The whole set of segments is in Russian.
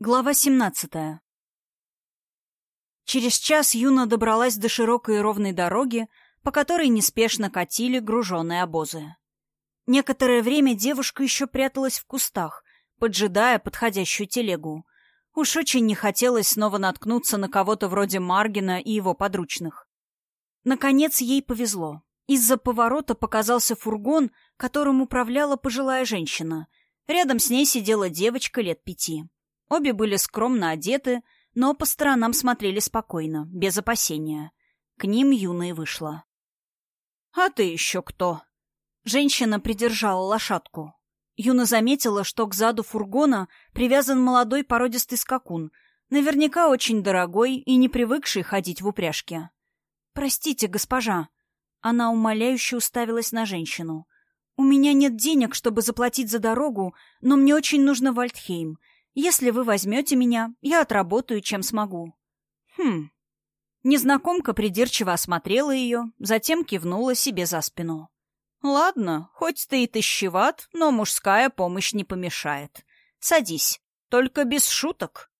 Глава 17. Через час Юна добралась до широкой и ровной дороги, по которой неспешно катили груженные обозы. Некоторое время девушка еще пряталась в кустах, поджидая подходящую телегу. Уж очень не хотелось снова наткнуться на кого-то вроде Маргина и его подручных. Наконец ей повезло. Из-за поворота показался фургон, которым управляла пожилая женщина. Рядом с ней сидела девочка лет пяти. Обе были скромно одеты, но по сторонам смотрели спокойно, без опасения. К ним Юна и вышла. «А ты еще кто?» Женщина придержала лошадку. Юна заметила, что к заду фургона привязан молодой породистый скакун, наверняка очень дорогой и не привыкший ходить в упряжке. «Простите, госпожа». Она умоляюще уставилась на женщину. «У меня нет денег, чтобы заплатить за дорогу, но мне очень нужно в Альтхейм. Если вы возьмете меня, я отработаю, чем смогу». «Хм». Незнакомка придирчиво осмотрела ее, затем кивнула себе за спину. «Ладно, хоть ты и тыщеват, но мужская помощь не помешает. Садись, только без шуток».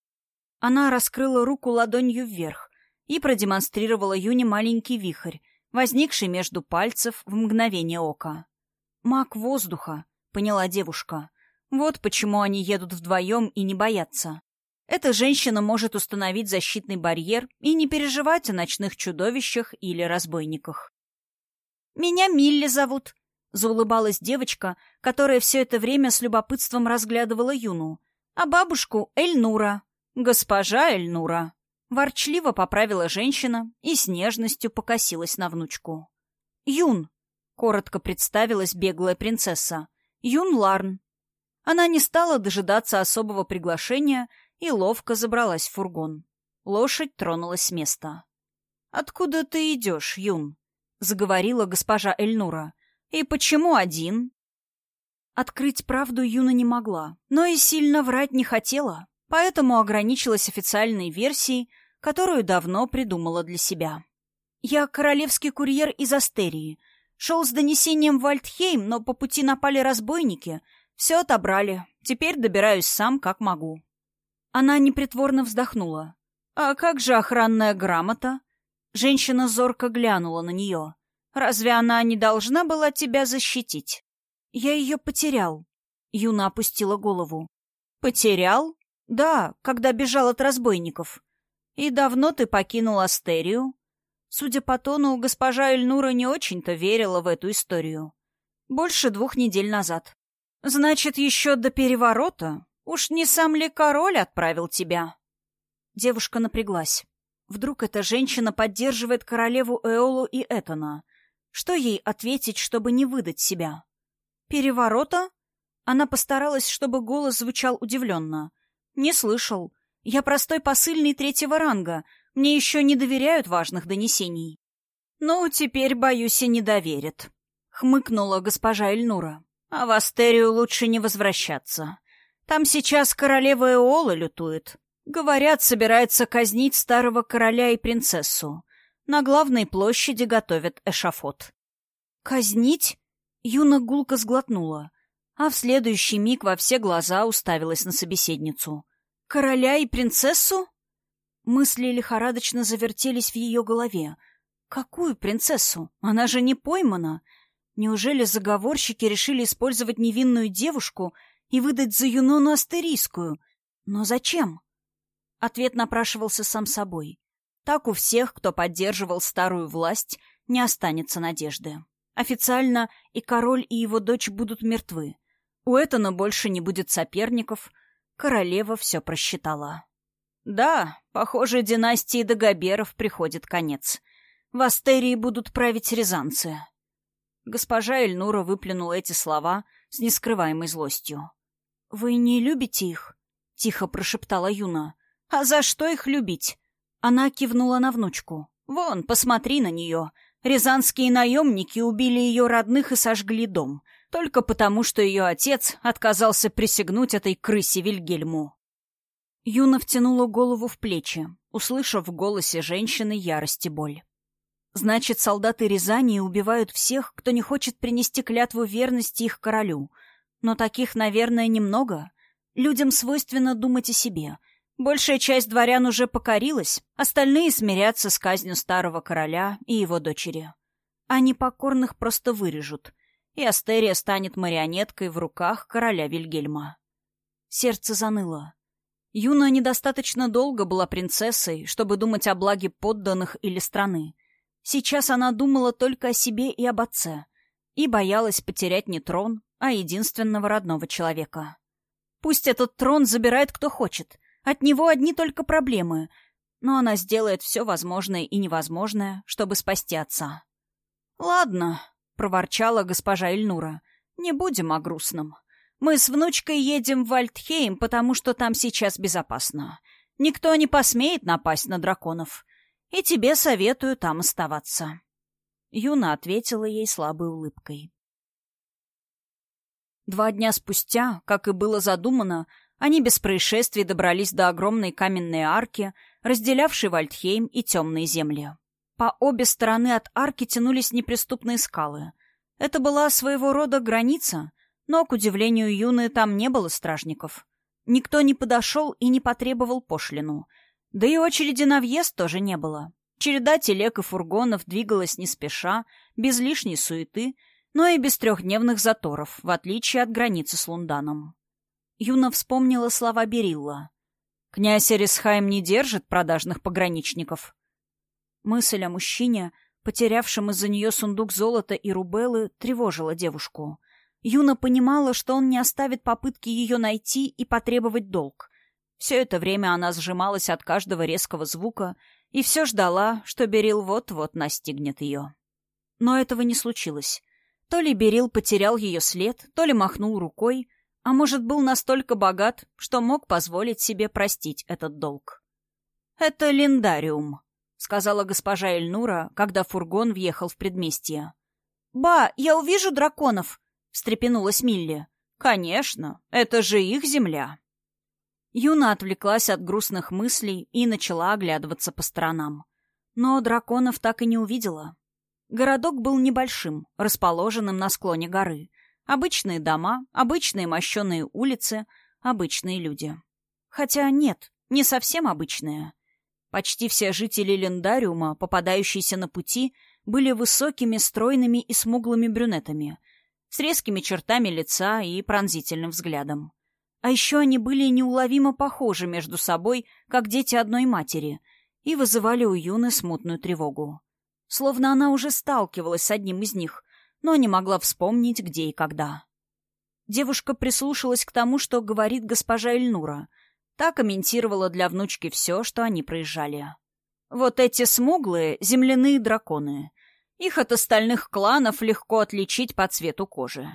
Она раскрыла руку ладонью вверх и продемонстрировала Юне маленький вихрь, возникший между пальцев в мгновение ока. «Маг воздуха», — поняла девушка. Вот почему они едут вдвоем и не боятся. Эта женщина может установить защитный барьер и не переживать о ночных чудовищах или разбойниках. «Меня Милли зовут», — заулыбалась девочка, которая все это время с любопытством разглядывала Юну. «А бабушку Эльнура». «Госпожа Эльнура», — ворчливо поправила женщина и с нежностью покосилась на внучку. «Юн», — коротко представилась беглая принцесса. «Юн Ларн, она не стала дожидаться особого приглашения и ловко забралась в фургон. Лошадь тронулась с места. «Откуда ты идешь, Юн?» — заговорила госпожа Эльнура. «И почему один?» Открыть правду Юна не могла, но и сильно врать не хотела, поэтому ограничилась официальной версией, которую давно придумала для себя. «Я королевский курьер из Астерии. Шел с донесением в Вальдхейм, но по пути напали разбойники — все отобрали. Теперь добираюсь сам, как могу. Она непритворно вздохнула. А как же охранная грамота? Женщина зорко глянула на нее. Разве она не должна была тебя защитить? Я ее потерял. Юна опустила голову. Потерял? Да, когда бежал от разбойников. И давно ты покинул Астерию? Судя по тону, госпожа Эльнура не очень-то верила в эту историю. Больше двух недель назад. Значит, еще до переворота? Уж не сам ли король отправил тебя? Девушка напряглась. Вдруг эта женщина поддерживает королеву Эолу и Этана? Что ей ответить, чтобы не выдать себя? Переворота? Она постаралась, чтобы голос звучал удивленно. Не слышал. Я простой посыльный третьего ранга. Мне еще не доверяют важных донесений. Ну, теперь, боюсь, и не доверят. Хмыкнула госпожа Эльнура. А в Астерию лучше не возвращаться. Там сейчас королева Эола лютует. Говорят, собирается казнить старого короля и принцессу. На главной площади готовят эшафот. «Казнить?» Юна гулко сглотнула, а в следующий миг во все глаза уставилась на собеседницу. «Короля и принцессу?» Мысли лихорадочно завертелись в ее голове. «Какую принцессу? Она же не поймана!» Неужели заговорщики решили использовать невинную девушку и выдать за Юнону астерийскую? Но зачем? Ответ напрашивался сам собой. Так у всех, кто поддерживал старую власть, не останется надежды. Официально и король, и его дочь будут мертвы. У Этана больше не будет соперников. Королева все просчитала. Да, похоже, династии Дагоберов приходит конец. В Астерии будут править рязанцы. Госпожа Эльнура выплюнула эти слова с нескрываемой злостью. «Вы не любите их?» — тихо прошептала Юна. «А за что их любить?» Она кивнула на внучку. «Вон, посмотри на нее. Рязанские наемники убили ее родных и сожгли дом, только потому, что ее отец отказался присягнуть этой крысе Вильгельму». Юна втянула голову в плечи, услышав в голосе женщины ярость и боль. Значит, солдаты Рязани убивают всех, кто не хочет принести клятву верности их королю. Но таких, наверное, немного. Людям свойственно думать о себе. Большая часть дворян уже покорилась, остальные смирятся с казнью старого короля и его дочери. А непокорных просто вырежут, и Астерия станет марионеткой в руках короля Вильгельма. Сердце заныло. Юна недостаточно долго была принцессой, чтобы думать о благе подданных или страны. Сейчас она думала только о себе и об отце, и боялась потерять не трон, а единственного родного человека. Пусть этот трон забирает кто хочет, от него одни только проблемы, но она сделает все возможное и невозможное, чтобы спасти отца. «Ладно», — проворчала госпожа Эльнура, — «не будем о грустном. Мы с внучкой едем в Вальдхейм, потому что там сейчас безопасно. Никто не посмеет напасть на драконов. И тебе советую там оставаться». Юна ответила ей слабой улыбкой. Два дня спустя, как и было задумано, они без происшествий добрались до огромной каменной арки, разделявшей Вальдхейм и темные земли. По обе стороны от арки тянулись неприступные скалы. Это была своего рода граница, но, к удивлению Юны, там не было стражников. Никто не подошел и не потребовал пошлину. Да и очереди на въезд тоже не было. Череда телег и фургонов двигалась не спеша, без лишней суеты, но и без трехдневных заторов, в отличие от границы с Лунданом. Юна вспомнила слова Берилла. «Князь Эрисхайм не держит продажных пограничников». Мысль о мужчине, потерявшем из-за нее сундук золота и рубелы, тревожила девушку. Юна понимала, что он не оставит попытки ее найти и потребовать долг. Все это время она сжималась от каждого резкого звука и все ждала, что Берил вот-вот настигнет ее. Но этого не случилось. То ли Берил потерял ее след, то ли махнул рукой, а может, был настолько богат, что мог позволить себе простить этот долг. «Это линдариум», — сказала госпожа Эльнура, когда фургон въехал в предместье. «Ба, я увижу драконов!» — встрепенулась Милли. «Конечно, это же их земля». Юна отвлеклась от грустных мыслей и начала оглядываться по сторонам. Но драконов так и не увидела. Городок был небольшим, расположенным на склоне горы. Обычные дома, обычные мощеные улицы, обычные люди. Хотя нет, не совсем обычные. Почти все жители Лендариума, попадающиеся на пути, были высокими, стройными и смуглыми брюнетами, с резкими чертами лица и пронзительным взглядом. А еще они были неуловимо похожи между собой, как дети одной матери, и вызывали у Юны смутную тревогу. Словно она уже сталкивалась с одним из них, но не могла вспомнить, где и когда. Девушка прислушалась к тому, что говорит госпожа Эльнура. Та комментировала для внучки все, что они проезжали. Вот эти смуглые — земляные драконы. Их от остальных кланов легко отличить по цвету кожи.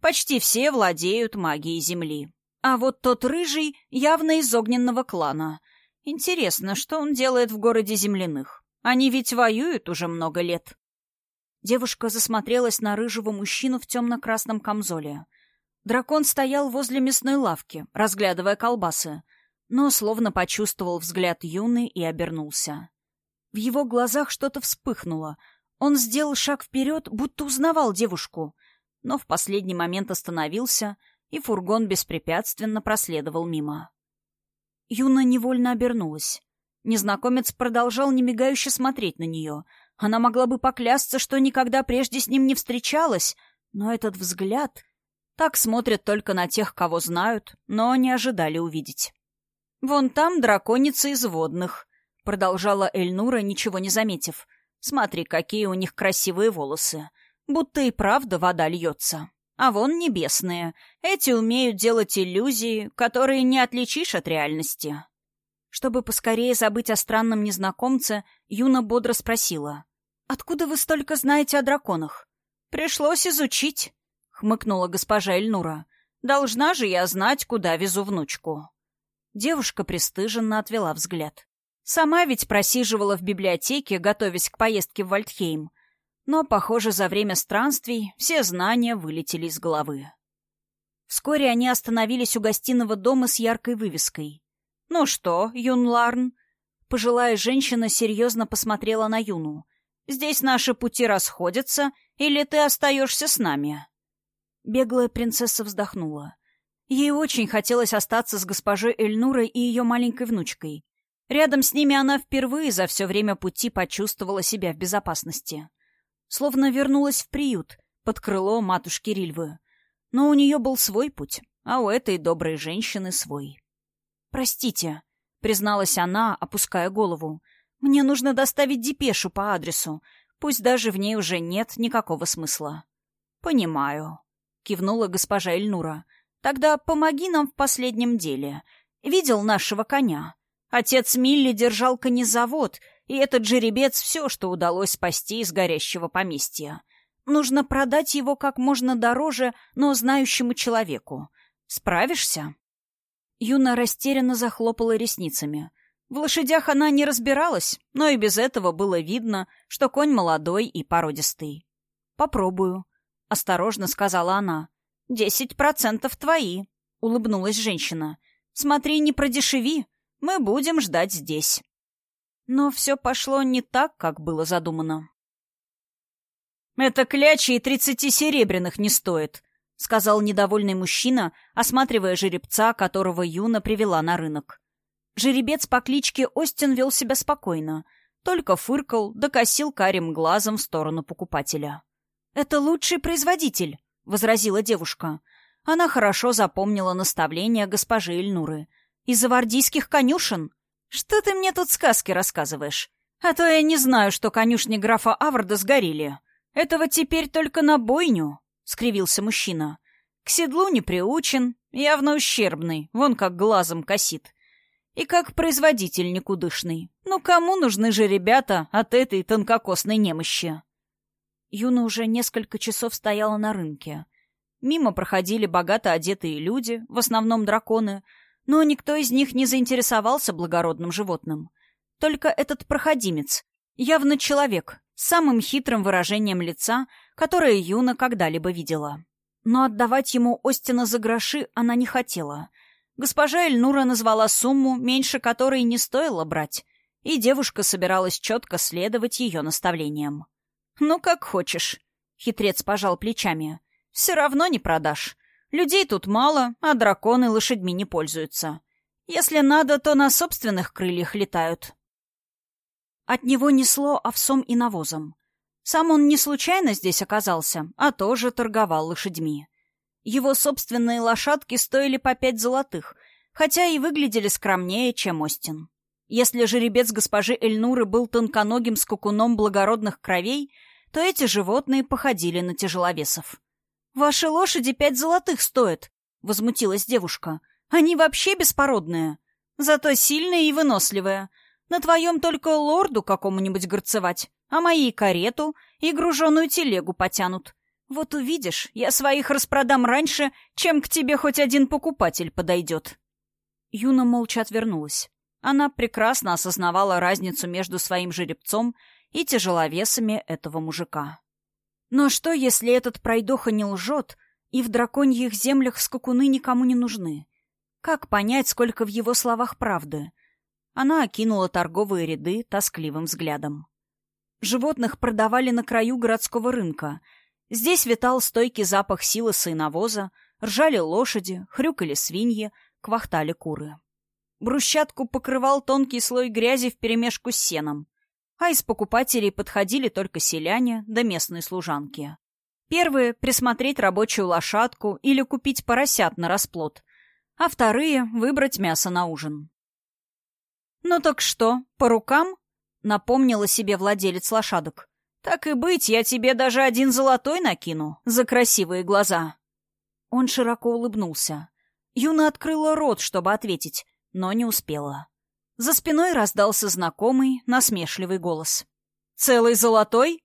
Почти все владеют магией земли. А вот тот рыжий явно из огненного клана. Интересно, что он делает в городе земляных? Они ведь воюют уже много лет. Девушка засмотрелась на рыжего мужчину в темно-красном камзоле. Дракон стоял возле мясной лавки, разглядывая колбасы, но словно почувствовал взгляд Юны и обернулся. В его глазах что-то вспыхнуло — он сделал шаг вперед, будто узнавал девушку, но в последний момент остановился, и фургон беспрепятственно проследовал мимо. Юна невольно обернулась. Незнакомец продолжал немигающе смотреть на нее. Она могла бы поклясться, что никогда прежде с ним не встречалась, но этот взгляд... Так смотрят только на тех, кого знают, но не ожидали увидеть. «Вон там драконица из водных», — продолжала Эльнура, ничего не заметив. Смотри, какие у них красивые волосы. Будто и правда вода льется. А вон небесные. Эти умеют делать иллюзии, которые не отличишь от реальности. Чтобы поскорее забыть о странном незнакомце, Юна бодро спросила. «Откуда вы столько знаете о драконах?» «Пришлось изучить», — хмыкнула госпожа Эльнура. «Должна же я знать, куда везу внучку». Девушка пристыженно отвела взгляд. Сама ведь просиживала в библиотеке, готовясь к поездке в Вальдхейм. Но, похоже, за время странствий все знания вылетели из головы. Вскоре они остановились у гостиного дома с яркой вывеской. «Ну что, Юн Ларн?» Пожилая женщина серьезно посмотрела на Юну. «Здесь наши пути расходятся, или ты остаешься с нами?» Беглая принцесса вздохнула. Ей очень хотелось остаться с госпожой Эльнурой и ее маленькой внучкой. Рядом с ними она впервые за все время пути почувствовала себя в безопасности. Словно вернулась в приют, под крыло матушки Рильвы. Но у нее был свой путь, а у этой доброй женщины свой. «Простите», — призналась она, опуская голову. «Мне нужно доставить депешу по адресу, пусть даже в ней уже нет никакого смысла». «Понимаю», — кивнула госпожа Эльнура. «Тогда помоги нам в последнем деле. Видел нашего коня?» Отец Милли держал конезавод, и этот жеребец — все, что удалось спасти из горящего поместья. Нужно продать его как можно дороже, но знающему человеку. Справишься?» Юна растерянно захлопала ресницами. В лошадях она не разбиралась, но и без этого было видно, что конь молодой и породистый. «Попробую», — осторожно сказала она. «Десять процентов твои», — улыбнулась женщина. «Смотри, не продешеви. Мы будем ждать здесь. Но все пошло не так, как было задумано. «Это клячи и тридцати серебряных не стоит», — сказал недовольный мужчина, осматривая жеребца, которого Юна привела на рынок. Жеребец по кличке Остин вел себя спокойно, только фыркал, докосил карим глазом в сторону покупателя. «Это лучший производитель», — возразила девушка. Она хорошо запомнила наставления госпожи Эльнуры. Из завардийских конюшен? Что ты мне тут сказки рассказываешь? А то я не знаю, что конюшни графа Аварда сгорели. Этого теперь только на бойню, — скривился мужчина. К седлу не приучен, явно ущербный, вон как глазом косит. И как производитель никудышный. Ну кому нужны же ребята от этой тонкокосной немощи? Юна уже несколько часов стояла на рынке. Мимо проходили богато одетые люди, в основном драконы, но никто из них не заинтересовался благородным животным. Только этот проходимец, явно человек, с самым хитрым выражением лица, которое Юна когда-либо видела. Но отдавать ему Остина за гроши она не хотела. Госпожа Эльнура назвала сумму, меньше которой не стоило брать, и девушка собиралась четко следовать ее наставлениям. «Ну, как хочешь», — хитрец пожал плечами. «Все равно не продашь. Людей тут мало, а драконы лошадьми не пользуются. Если надо, то на собственных крыльях летают. От него несло овсом и навозом. Сам он не случайно здесь оказался, а тоже торговал лошадьми. Его собственные лошадки стоили по пять золотых, хотя и выглядели скромнее, чем Остин. Если жеребец госпожи Эльнуры был тонконогим скукуном благородных кровей, то эти животные походили на тяжеловесов. «Ваши лошади пять золотых стоят», — возмутилась девушка. «Они вообще беспородные. Зато сильные и выносливые. На твоем только лорду какому-нибудь горцевать, а мои карету и груженую телегу потянут. Вот увидишь, я своих распродам раньше, чем к тебе хоть один покупатель подойдет». Юна молча отвернулась. Она прекрасно осознавала разницу между своим жеребцом и тяжеловесами этого мужика. Но что, если этот пройдоха не лжет, и в драконьих землях скакуны никому не нужны? Как понять, сколько в его словах правды? Она окинула торговые ряды тоскливым взглядом. Животных продавали на краю городского рынка. Здесь витал стойкий запах силоса и навоза, ржали лошади, хрюкали свиньи, квахтали куры. Брусчатку покрывал тонкий слой грязи вперемешку с сеном а из покупателей подходили только селяне да местные служанки. Первые — присмотреть рабочую лошадку или купить поросят на расплод, а вторые — выбрать мясо на ужин. «Ну так что, по рукам?» — напомнила себе владелец лошадок. «Так и быть, я тебе даже один золотой накину за красивые глаза». Он широко улыбнулся. Юна открыла рот, чтобы ответить, но не успела. За спиной раздался знакомый, насмешливый голос. «Целый золотой?»